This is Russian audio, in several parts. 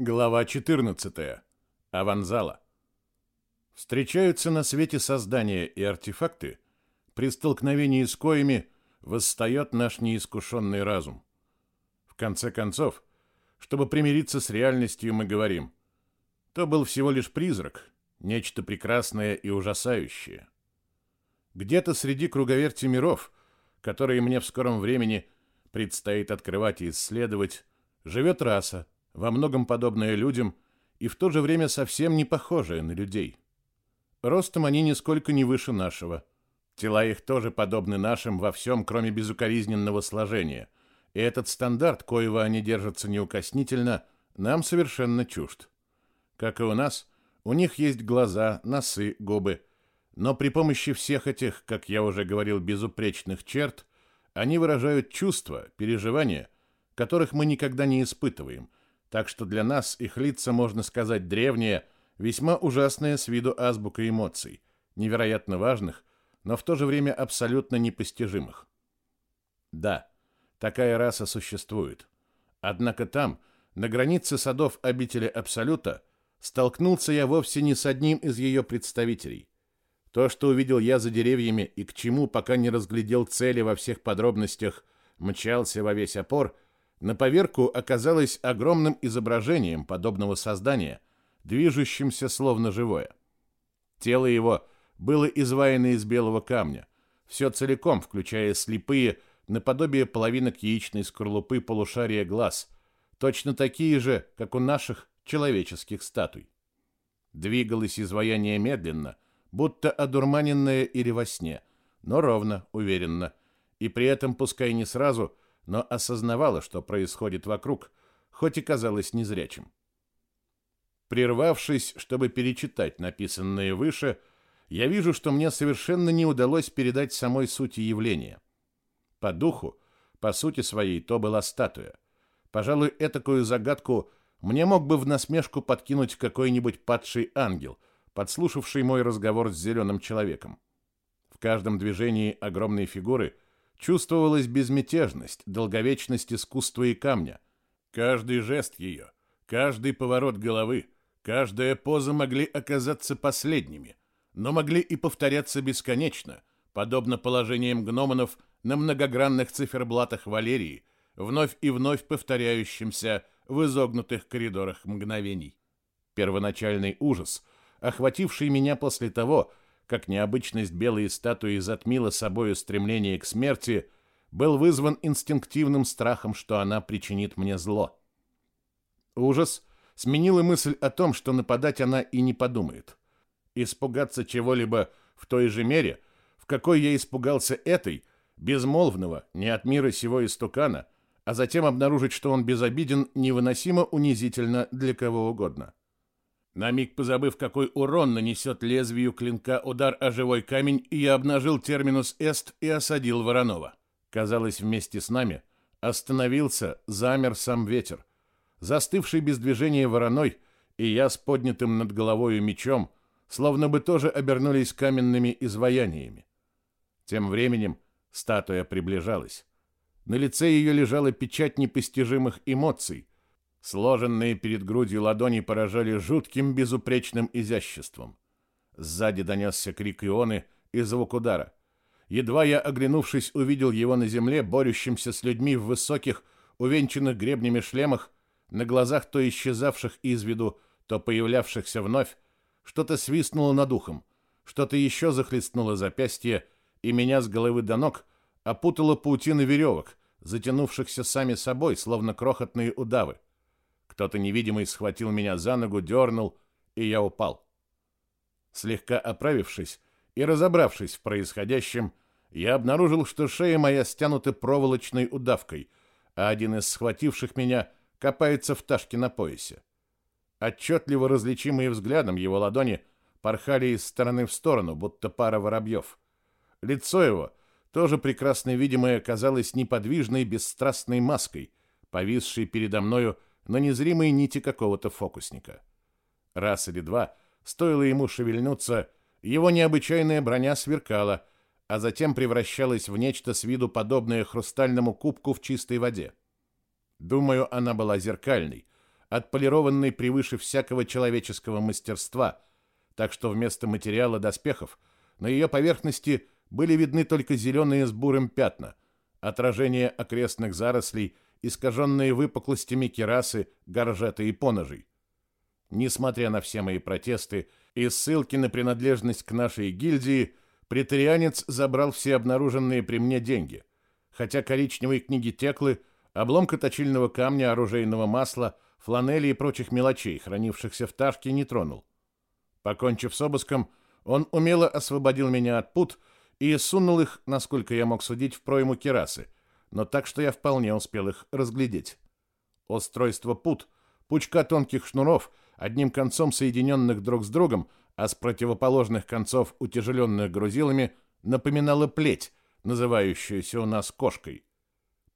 Глава 14. Аванзала. Встречаются на свете создания и артефакты, при столкновении с коими восстает наш неискушенный разум. В конце концов, чтобы примириться с реальностью, мы говорим, то был всего лишь призрак, нечто прекрасное и ужасающее. Где-то среди круговерти миров, которые мне в скором времени предстоит открывать и исследовать, живет раса, во многом подобные людям и в то же время совсем не похожие на людей. Ростом они нисколько не выше нашего. Тела их тоже подобны нашим во всем, кроме безукоризненного сложения. И этот стандарт, коего они держатся неукоснительно, нам совершенно чужд. Как и у нас, у них есть глаза, носы, губы. Но при помощи всех этих, как я уже говорил, безупречных черт, они выражают чувства, переживания, которых мы никогда не испытываем – так что для нас их лица, можно сказать, древние, весьма ужасные с виду азбука эмоций, невероятно важных, но в то же время абсолютно непостижимых. Да, такая раса существует. Однако там, на границе садов обители Абсолюта, столкнулся я вовсе не с одним из ее представителей. То, что увидел я за деревьями и к чему, пока не разглядел цели во всех подробностях, мчался во весь опор – на поверку оказалось огромным изображением подобного создания, движущимся словно живое. Тело его было изваяно из белого камня, все целиком, включая слепые, наподобие половинок яичной скорлупы полушария глаз, точно такие же, как у наших человеческих статуй. Двигалось изваяние медленно, будто одурманенное или во сне, но ровно, уверенно, и при этом, пускай не сразу, но осознавала, что происходит вокруг, хоть и казалось незрячим. Прервавшись, чтобы перечитать написанное выше, я вижу, что мне совершенно не удалось передать самой сути явления. По духу, по сути своей, то была статуя. Пожалуй, этакую загадку мне мог бы в насмешку подкинуть какой-нибудь падший ангел, подслушавший мой разговор с зеленым человеком. В каждом движении огромной фигуры – чувствовалась безмятежность, долговечность искусства и камня. Каждый жест ее, каждый поворот головы, каждая поза могли оказаться последними, но могли и повторяться бесконечно, подобно положениям гномонов на многогранных циферблатах Валерии, вновь и вновь повторяющимся в изогнутых коридорах мгновений. Первоначальный ужас, охвативший меня после того, как необычность белой статуи затмила собою стремление к смерти, был вызван инстинктивным страхом, что она причинит мне зло. Ужас сменила мысль о том, что нападать она и не подумает. Испугаться чего-либо в той же мере, в какой я испугался этой, безмолвного, не от мира сего истукана, а затем обнаружить, что он безобиден, невыносимо унизительно для кого угодно. На миг позабыв, какой урон нанесет лезвию клинка удар о живой камень, я обнажил терминус эст и осадил Воронова. Казалось, вместе с нами остановился, замер сам ветер. Застывший без движения вороной, и я с поднятым над головой мечом, словно бы тоже обернулись каменными изваяниями. Тем временем статуя приближалась. На лице ее лежала печать непостижимых эмоций — Сложенные перед грудью ладони поражали жутким безупречным изяществом. Сзади донесся крик Ионы и звук удара. Едва я, оглянувшись, увидел его на земле, борющимся с людьми в высоких, увенчанных гребнями шлемах, на глазах то исчезавших из виду, то появлявшихся вновь, что-то свистнуло над ухом, что-то еще захлестнуло запястье, и меня с головы до ног опутала паутина веревок, затянувшихся сами собой, словно крохотные удавы. Кто-то невидимый схватил меня за ногу, дернул, и я упал. Слегка оправившись и разобравшись в происходящем, я обнаружил, что шея моя стянута проволочной удавкой, а один из схвативших меня копается в ташке на поясе. Отчетливо различимые взглядом его ладони порхали из стороны в сторону, будто пара воробьев. Лицо его, тоже прекрасно видимое, казалось неподвижной, бесстрастной маской, повисшей передо мною на незримой нити какого-то фокусника. Раз или два, стоило ему шевельнуться, его необычайная броня сверкала, а затем превращалась в нечто с виду подобное хрустальному кубку в чистой воде. Думаю, она была зеркальной, отполированный превыше всякого человеческого мастерства, так что вместо материала доспехов на ее поверхности были видны только зеленые с бурым пятна, отражение окрестных зарослей, искаженные выпуклостями керасы, горжета и поножей. Несмотря на все мои протесты и ссылки на принадлежность к нашей гильдии, претарианец забрал все обнаруженные при мне деньги, хотя коричневые книги Теклы, обломка точильного камня, оружейного масла, фланели и прочих мелочей, хранившихся в ташке, не тронул. Покончив с обыском, он умело освободил меня от пут и сунул их, насколько я мог судить, в пройму керасы, но так, что я вполне успел их разглядеть. Устройство пут, пучка тонких шнуров, одним концом соединенных друг с другом, а с противоположных концов утяжеленных грузилами, напоминало плеть, называющуюся у нас кошкой.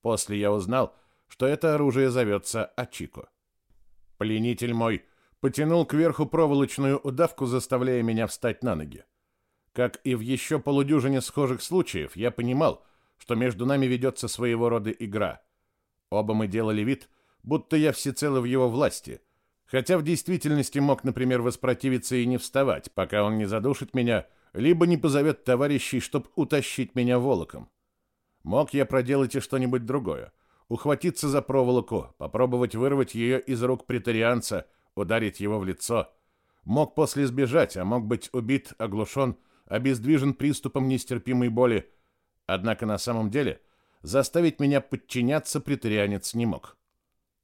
После я узнал, что это оружие зовется Ачико. Пленитель мой потянул кверху проволочную удавку, заставляя меня встать на ноги. Как и в еще полудюжине схожих случаев, я понимал, что между нами ведется своего рода игра. Оба мы делали вид, будто я всецело в его власти, хотя в действительности мог, например, воспротивиться и не вставать, пока он не задушит меня, либо не позовет товарищей, чтоб утащить меня волоком. Мог я проделать и что-нибудь другое, ухватиться за проволоку, попробовать вырвать ее из рук претарианца, ударить его в лицо. Мог после сбежать, а мог быть убит, оглушен, обездвижен приступом нестерпимой боли. Однако на самом деле заставить меня подчиняться претарианец не мог.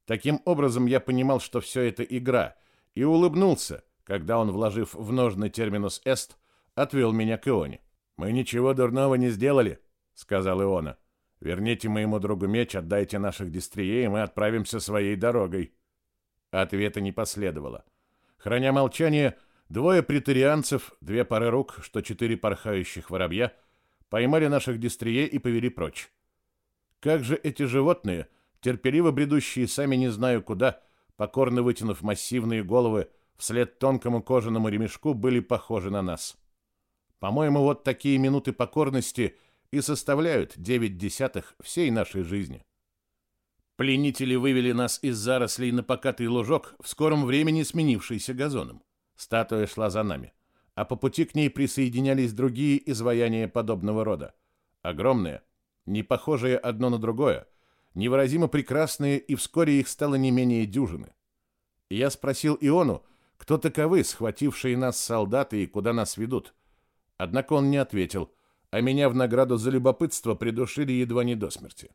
Таким образом, я понимал, что все это игра, и улыбнулся, когда он, вложив в ножный терминус «эст», отвел меня к Ионе. «Мы ничего дурного не сделали», — сказал Иона. Верните моему другу меч, отдайте наших дистрией, и мы отправимся своей дорогой. Ответа не последовало. Храня молчание, двое претарианцев, две пары рук, что четыре порхающих воробья, поймали наших дистрией и повели прочь. Как же эти животные, терпеливо бредущие сами не знаю куда, покорно вытянув массивные головы вслед тонкому кожаному ремешку, были похожи на нас. По-моему, вот такие минуты покорности и составляют девять десятых всей нашей жизни. Пленители вывели нас из зарослей на покатый лужок, в скором времени сменившийся газоном. Статуя шла за нами, а по пути к ней присоединялись другие изваяния подобного рода. Огромные, не похожие одно на другое, невыразимо прекрасные, и вскоре их стало не менее дюжины. я спросил Иону, кто таковы, схватившие нас солдаты и куда нас ведут. Однако он не ответил — а меня в награду за любопытство придушили едва не до смерти.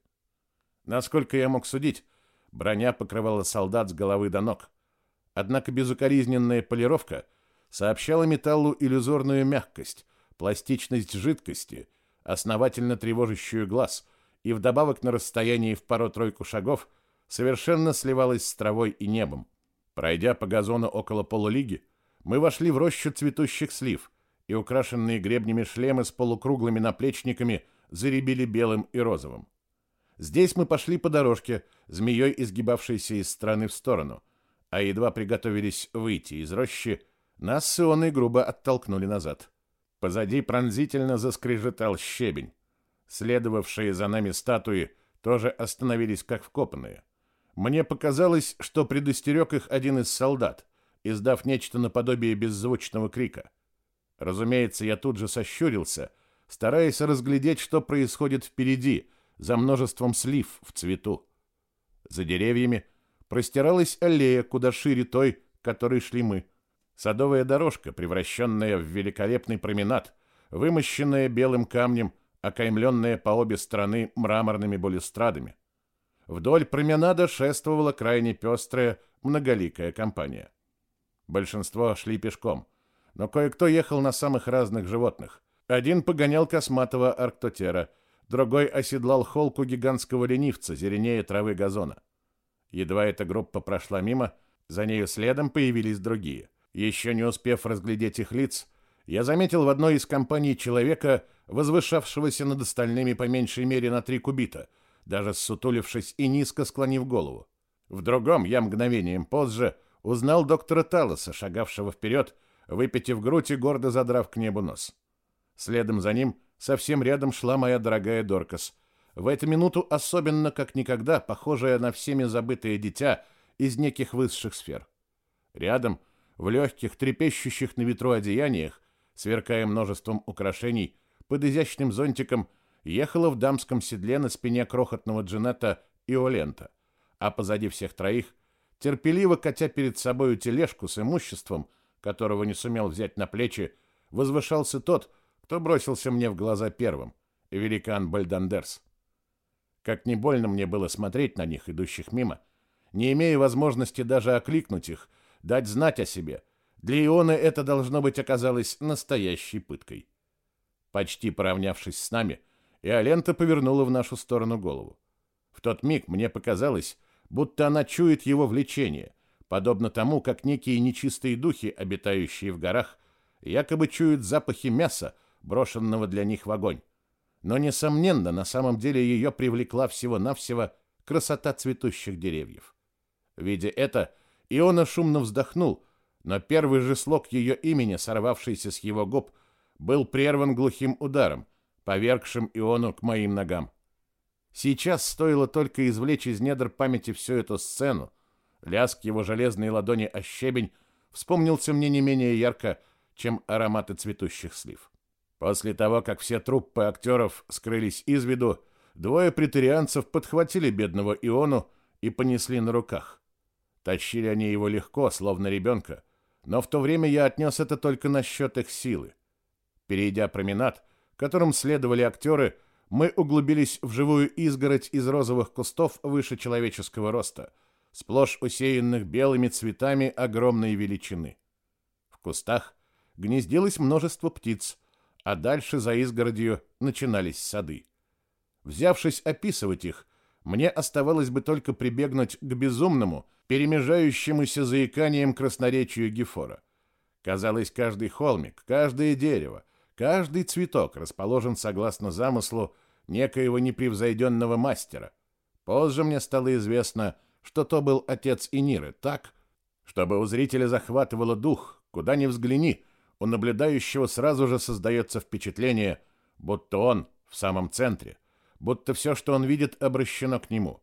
Насколько я мог судить, броня покрывала солдат с головы до ног. Однако безукоризненная полировка сообщала металлу иллюзорную мягкость, пластичность жидкости, основательно тревожащую глаз, и вдобавок на расстоянии в пару-тройку шагов совершенно сливалась с травой и небом. Пройдя по газону около полулиги, мы вошли в рощу цветущих слив — и украшенные гребнями шлемы с полукруглыми наплечниками заребили белым и розовым. Здесь мы пошли по дорожке, змеей изгибавшейся из стороны в сторону, а едва приготовились выйти из рощи, нас с Ионой грубо оттолкнули назад. Позади пронзительно заскрежетал щебень. Следовавшие за нами статуи тоже остановились как вкопанные. Мне показалось, что предостерег их один из солдат, издав нечто наподобие беззвучного крика. Разумеется, я тут же сощурился, стараясь разглядеть, что происходит впереди, за множеством слив в цвету. За деревьями простиралась аллея, куда шире той, которой шли мы. Садовая дорожка, превращенная в великолепный променад, вымощенная белым камнем, окаймленная по обе стороны мраморными балюстрадами. Вдоль променада шествовала крайне пестрая, многоликая компания. Большинство шли пешком — но кое-кто ехал на самых разных животных. Один погонял косматого арктотера, другой оседлал холку гигантского ленивца, зеленее травы газона. Едва эта группа прошла мимо, за нею следом появились другие. Еще не успев разглядеть их лиц, я заметил в одной из компаний человека, возвышавшегося над остальными по меньшей мере на три кубита, даже ссутулившись и низко склонив голову. В другом я мгновением позже узнал доктора Талоса, шагавшего вперед, выпитив грудь и гордо задрав к небу нос. Следом за ним совсем рядом шла моя дорогая Доркас. В эту минуту особенно как никогда похожая на всеми забытое дитя из неких высших сфер. Рядом, в легких, трепещущих на ветру одеяниях, сверкая множеством украшений, под изящным зонтиком ехала в дамском седле на спине крохотного джинета Иолента, а позади всех троих, терпеливо катя перед собою тележку с имуществом, которого не сумел взять на плечи, возвышался тот, кто бросился мне в глаза первым, великан Бальдандерс. Как не больно мне было смотреть на них, идущих мимо, не имея возможности даже окликнуть их, дать знать о себе. Для Ионы это, должно быть, оказалось настоящей пыткой. Почти поравнявшись с нами, Иолента повернула в нашу сторону голову. В тот миг мне показалось, будто она чует его влечение, подобно тому, как некие нечистые духи, обитающие в горах, якобы чуют запахи мяса, брошенного для них в огонь. Но, несомненно, на самом деле ее привлекла всего-навсего красота цветущих деревьев. Видя это, Иона шумно вздохнул, но первый же слог ее имени, сорвавшийся с его губ, был прерван глухим ударом, повергшим Иону к моим ногам. Сейчас стоило только извлечь из недр памяти всю эту сцену. Лязг его железной ладони о щебень вспомнился мне не менее ярко, чем ароматы цветущих слив. После того, как все труппы актеров скрылись из виду, двое претарианцев подхватили бедного Иону и понесли на руках. Тащили они его легко, словно ребенка, но в то время я отнес это только на счет их силы. Перейдя променад, которым следовали актеры, мы углубились в живую изгородь из розовых кустов выше человеческого роста, сплошь усеянных белыми цветами огромной величины. В кустах гнездилось множество птиц, а дальше за изгородью начинались сады. Взявшись описывать их, мне оставалось бы только прибегнуть к безумному, перемежающемуся заиканием красноречию Гефора. Казалось, каждый холмик, каждое дерево, каждый цветок расположен согласно замыслу некоего непревзойденного мастера. Позже мне стало известно, что то был отец Иниры, так, чтобы у зрителя захватывало дух, куда ни взгляни, у наблюдающего сразу же создается впечатление, будто он в самом центре, будто все, что он видит, обращено к нему.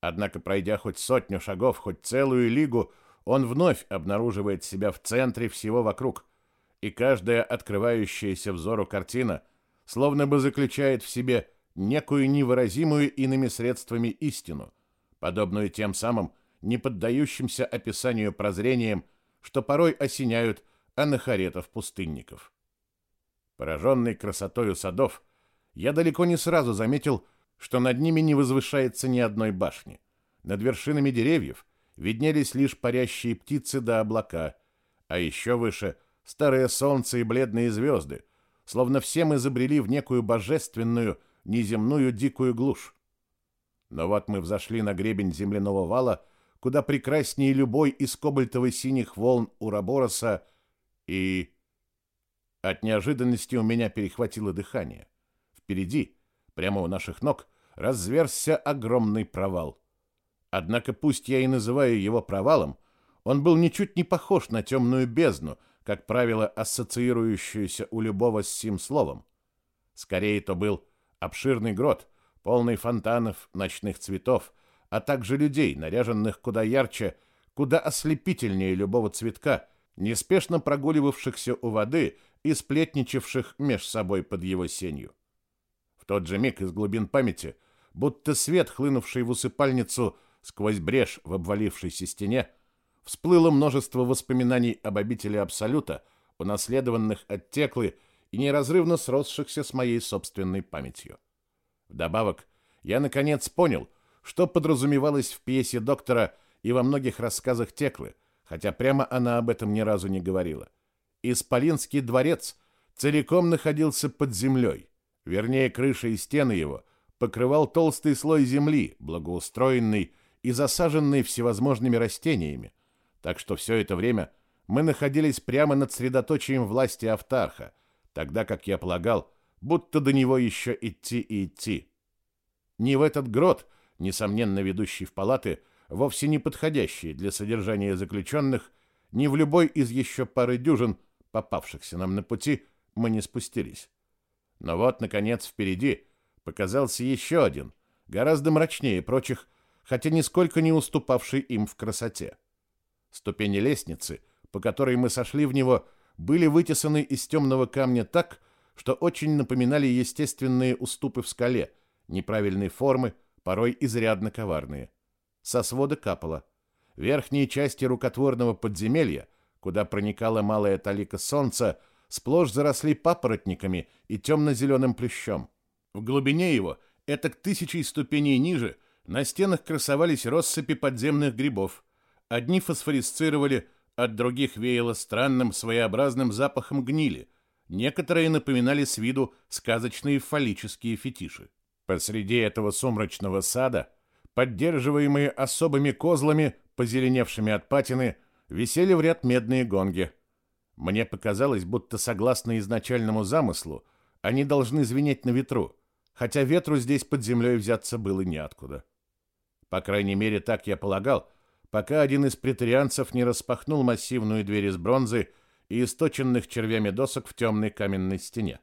Однако, пройдя хоть сотню шагов, хоть целую лигу, он вновь обнаруживает себя в центре всего вокруг, и каждая открывающаяся взору картина словно бы заключает в себе некую невыразимую иными средствами истину, подобную тем самым не поддающимся описанию прозрениям, что порой осеняют анахаретов-пустынников. Пораженный красотою садов, я далеко не сразу заметил, что над ними не возвышается ни одной башни. Над вершинами деревьев виднелись лишь парящие птицы да облака, а еще выше — старое солнце и бледные звезды, словно все мы забрели в некую божественную, неземную дикую глушь. Но вот мы взошли на гребень земляного вала, куда прекраснее любой из кобальтово-синих волн Урабороса — и... От неожиданности у меня перехватило дыхание. Впереди, прямо у наших ног, разверзся огромный провал. Однако пусть я и называю его провалом, он был ничуть не похож на темную бездну, как правило, ассоциирующуюся у любого с сим словом. Скорее, то был обширный грот, полный фонтанов, ночных цветов, а также людей, наряженных куда ярче, куда ослепительнее любого цветка, неспешно прогуливавшихся у воды и сплетничавших меж собой под его сенью. Тот же миг из глубин памяти, будто свет, хлынувший в усыпальницу сквозь брешь в обвалившейся стене, всплыло множество воспоминаний об обители Абсолюта, унаследованных от Теклы и неразрывно сросшихся с моей собственной памятью. Вдобавок, я наконец понял, что подразумевалось в пьесе доктора и во многих рассказах Теклы, хотя прямо она об этом ни разу не говорила. Исполинский дворец целиком находился под землей, вернее, крыша и стены его покрывал толстый слой земли, благоустроенный и засаженный всевозможными растениями, так что все это время мы находились прямо над средоточием власти Автарха, тогда как я полагал, будто до него еще идти и идти. Не в этот грот, несомненно ведущий в палаты, вовсе не подходящие для содержания заключенных, ни в любой из еще пары дюжин, попавшихся нам на пути, мы не спустились. Но вот, наконец, впереди показался еще один, гораздо мрачнее прочих, хотя нисколько не уступавший им в красоте. Ступени лестницы, по которой мы сошли в него, были вытесаны из темного камня так, что очень напоминали естественные уступы в скале, неправильной формы, порой изрядно коварные. Со свода капало. Верхние части рукотворного подземелья, куда проникала малая талика солнца, сплошь заросли папоротниками и темно-зеленым плющом. В глубине его, это к тысячи ступеней ниже, на стенах красовались россыпи подземных грибов. Одни фосфорисцировали, от других веяло странным своеобразным запахом гнили. Некоторые напоминали с виду сказочные фаллические фетиши. Посреди этого сумрачного сада, поддерживаемые особыми козлами, позеленевшими от патины, висели в ряд медные гонги. Мне показалось, будто согласно изначальному замыслу, они должны звенеть на ветру, хотя ветру здесь под землей взяться было неоткуда. По крайней мере, так я полагал, пока один из претарианцев не распахнул массивную дверь из бронзы и источенных червями досок в темной каменной стене.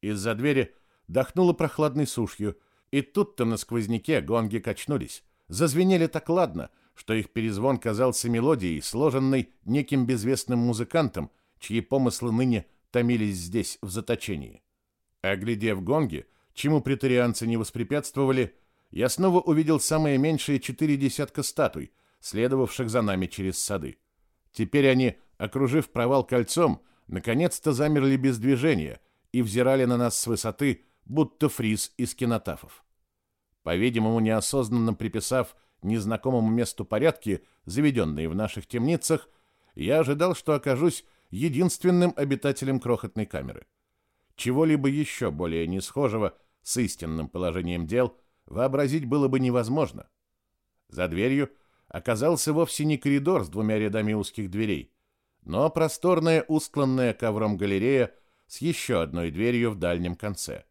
Из-за двери дохнуло прохладной сушью, и тут-то на сквозняке гонги качнулись, зазвенели так ладно, что их перезвон казался мелодией, сложенной неким безвестным музыкантом, чьи помыслы ныне томились здесь в заточении. Оглядев гонги, чему претарианцы не воспрепятствовали, я снова увидел самые меньшие четыре десятка статуй, следовавших за нами через сады. Теперь они, окружив провал кольцом, наконец-то замерли без движения и взирали на нас с высоты, будто фриз из кинотафов. По-видимому, неосознанно приписав незнакомому месту порядки, заведенные в наших темницах, я ожидал, что окажусь единственным обитателем крохотной камеры. Чего-либо еще более несхожего с истинным положением дел вообразить было бы невозможно. За дверью оказался вовсе не коридор с двумя рядами узких дверей, но просторная, устланная ковром галерея с еще одной дверью в дальнем конце.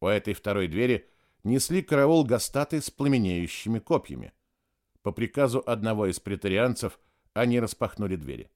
У этой второй двери несли караул гастаты с пламенеющими копьями. По приказу одного из претарианцев они распахнули двери.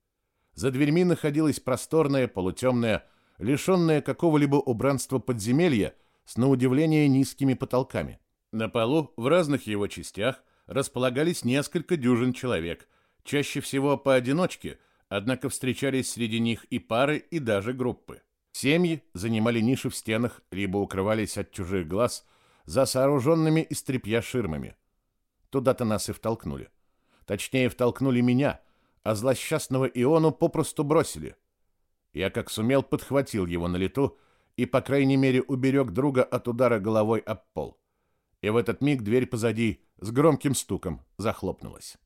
За дверьми находилась просторная, полутемная, лишенная какого-либо убранства подземелья с на удивление низкими потолками. На полу в разных его частях располагались несколько дюжин человек, чаще всего поодиночке, однако встречались среди них и пары, и даже группы. Семьи занимали ниши в стенах, либо укрывались от чужих глаз за сооруженными из тряпья ширмами. Туда-то нас и втолкнули. Точнее, втолкнули меня, а злосчастного Иону попросту бросили. Я как сумел подхватил его на лету и, по крайней мере, уберег друга от удара головой об пол и в этот миг дверь позади с громким стуком захлопнулась.